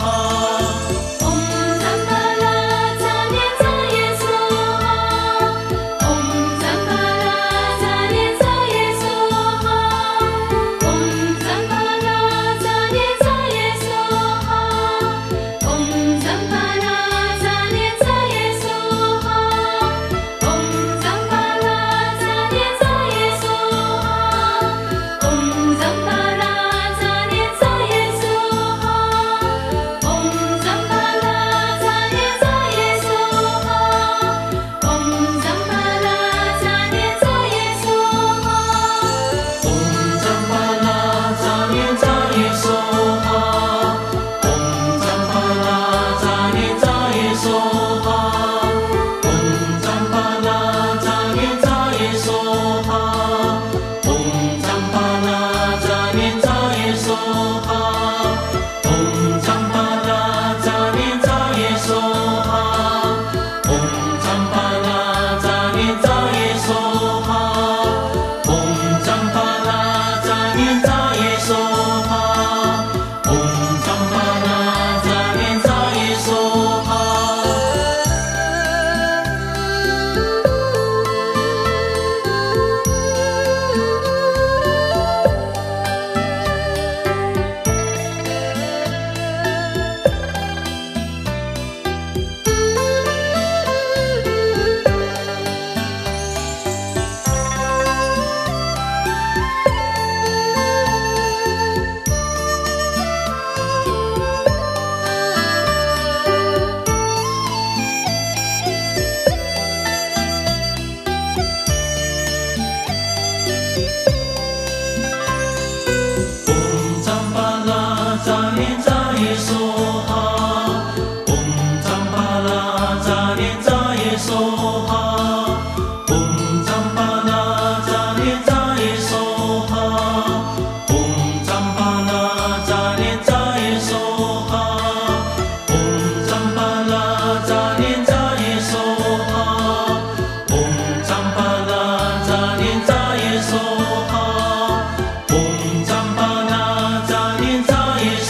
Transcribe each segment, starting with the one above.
Allah.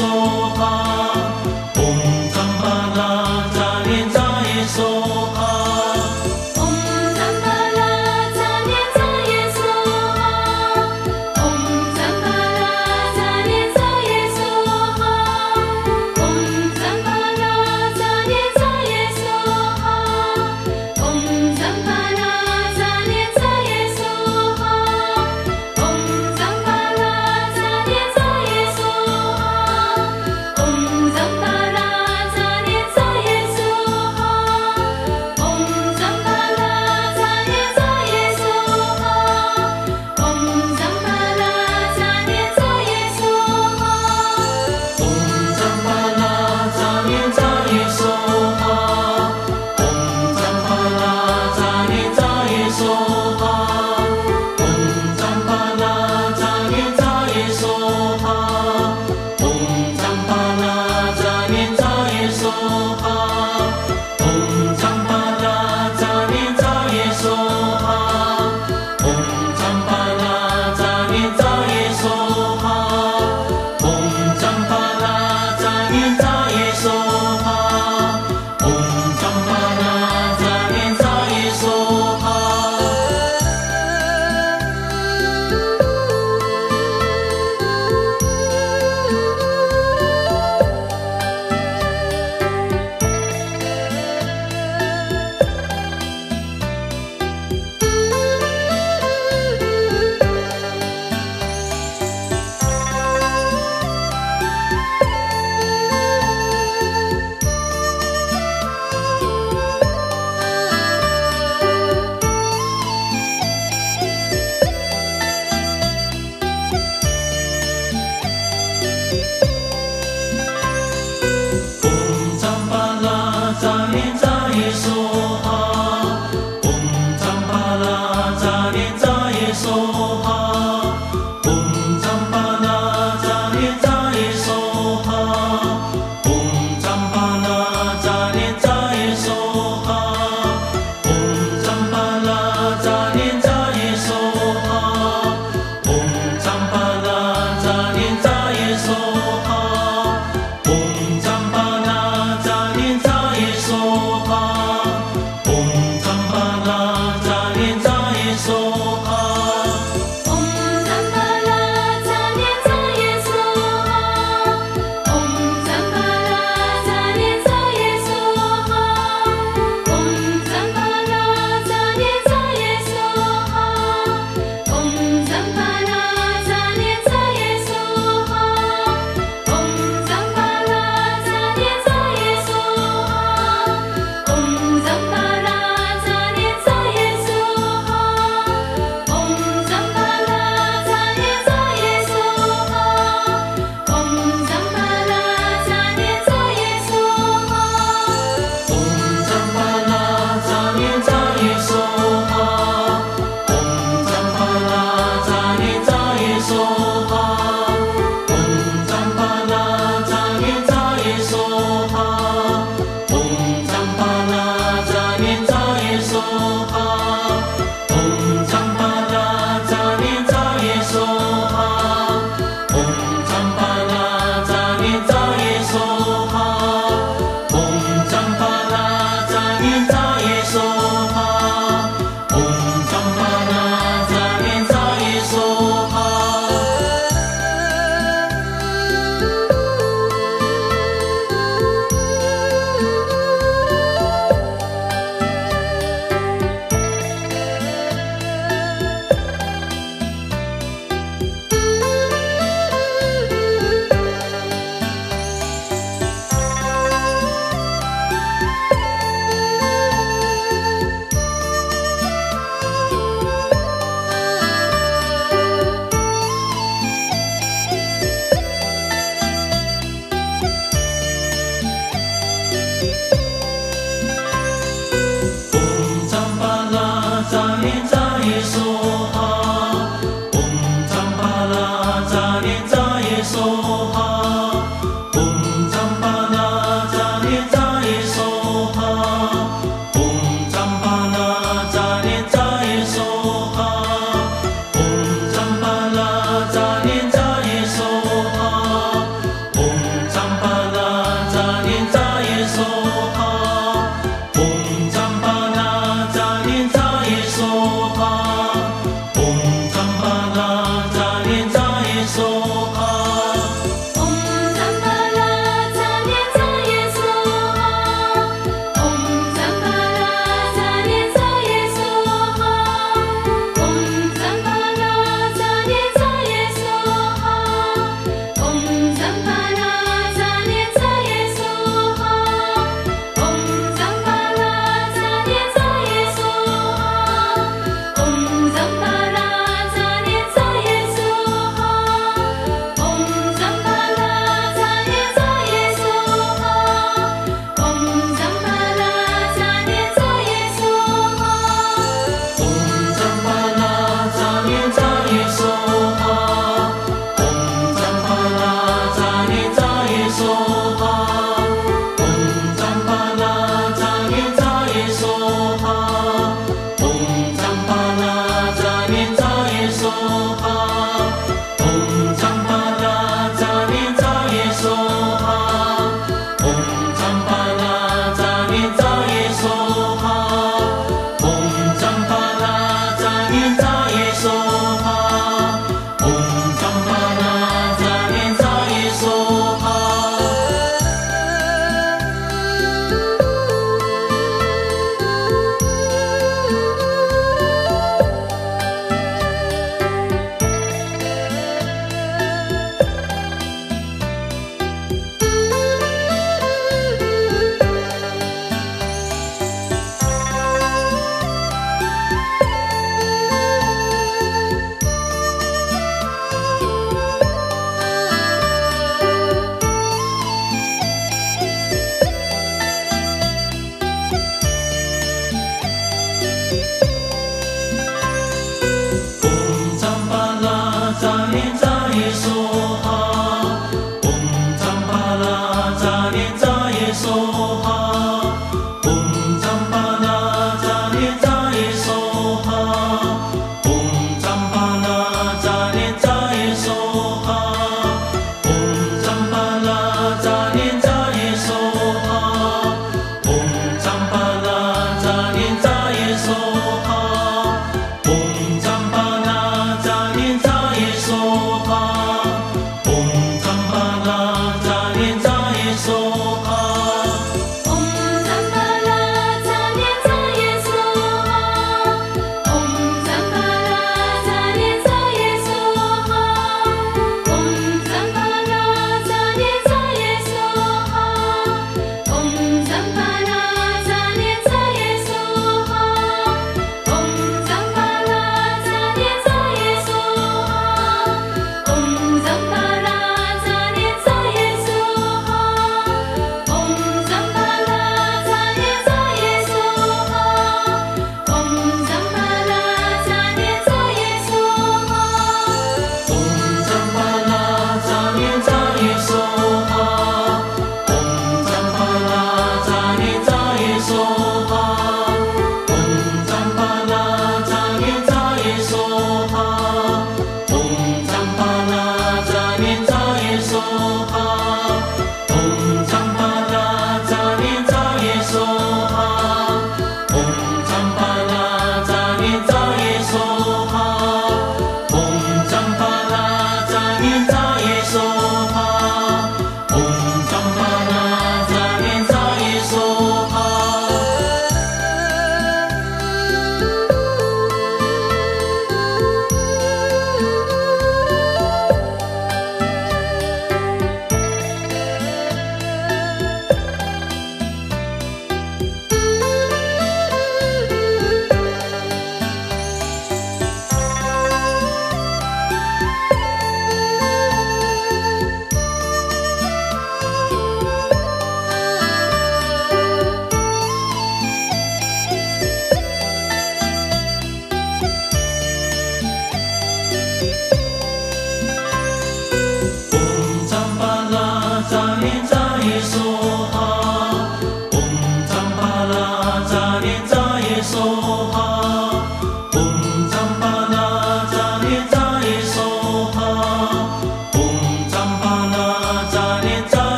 som.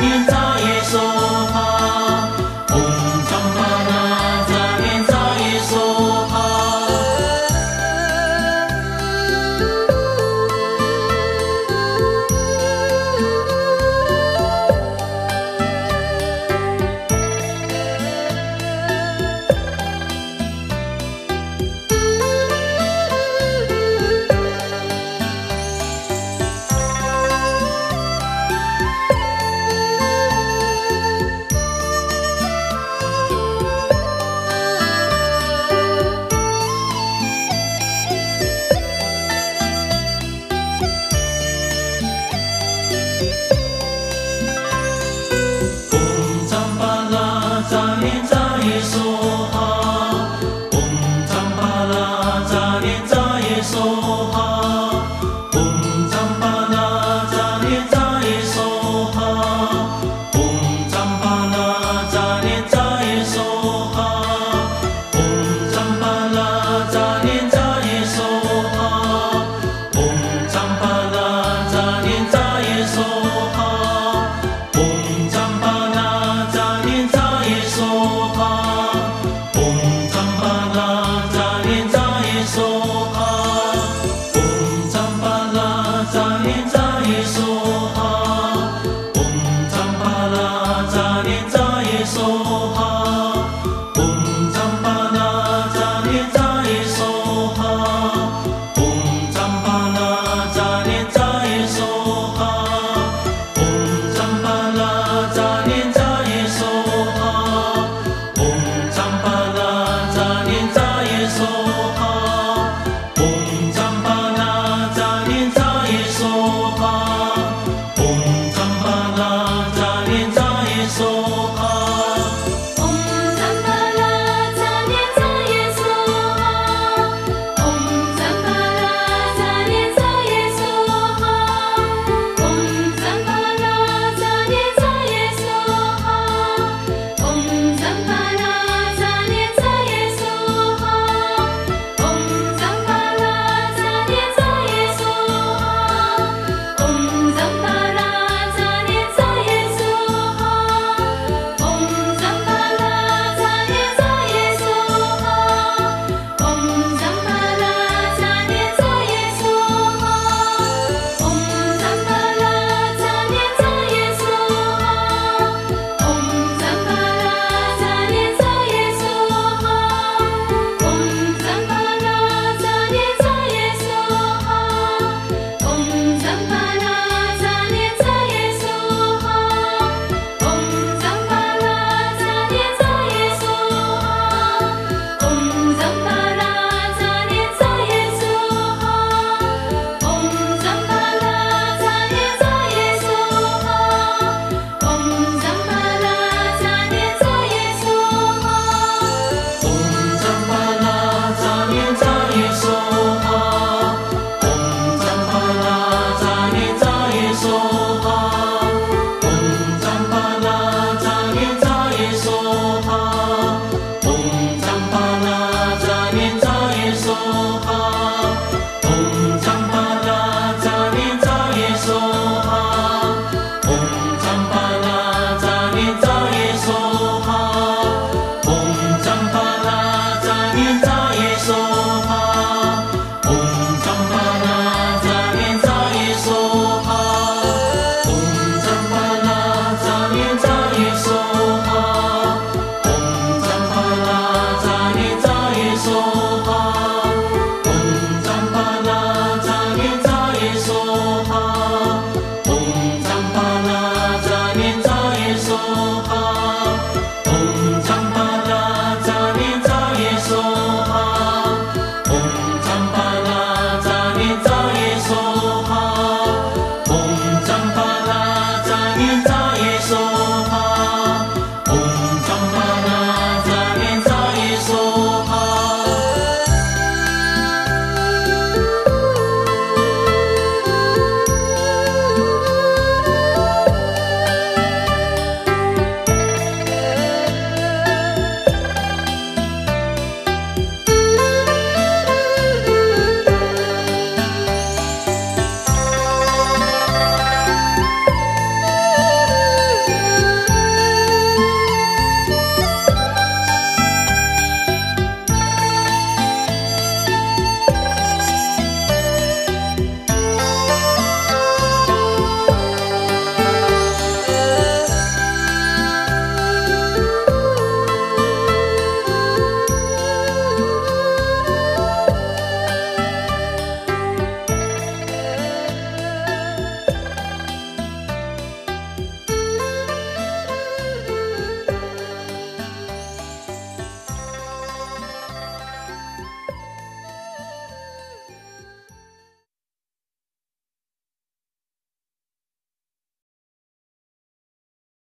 hands up. you.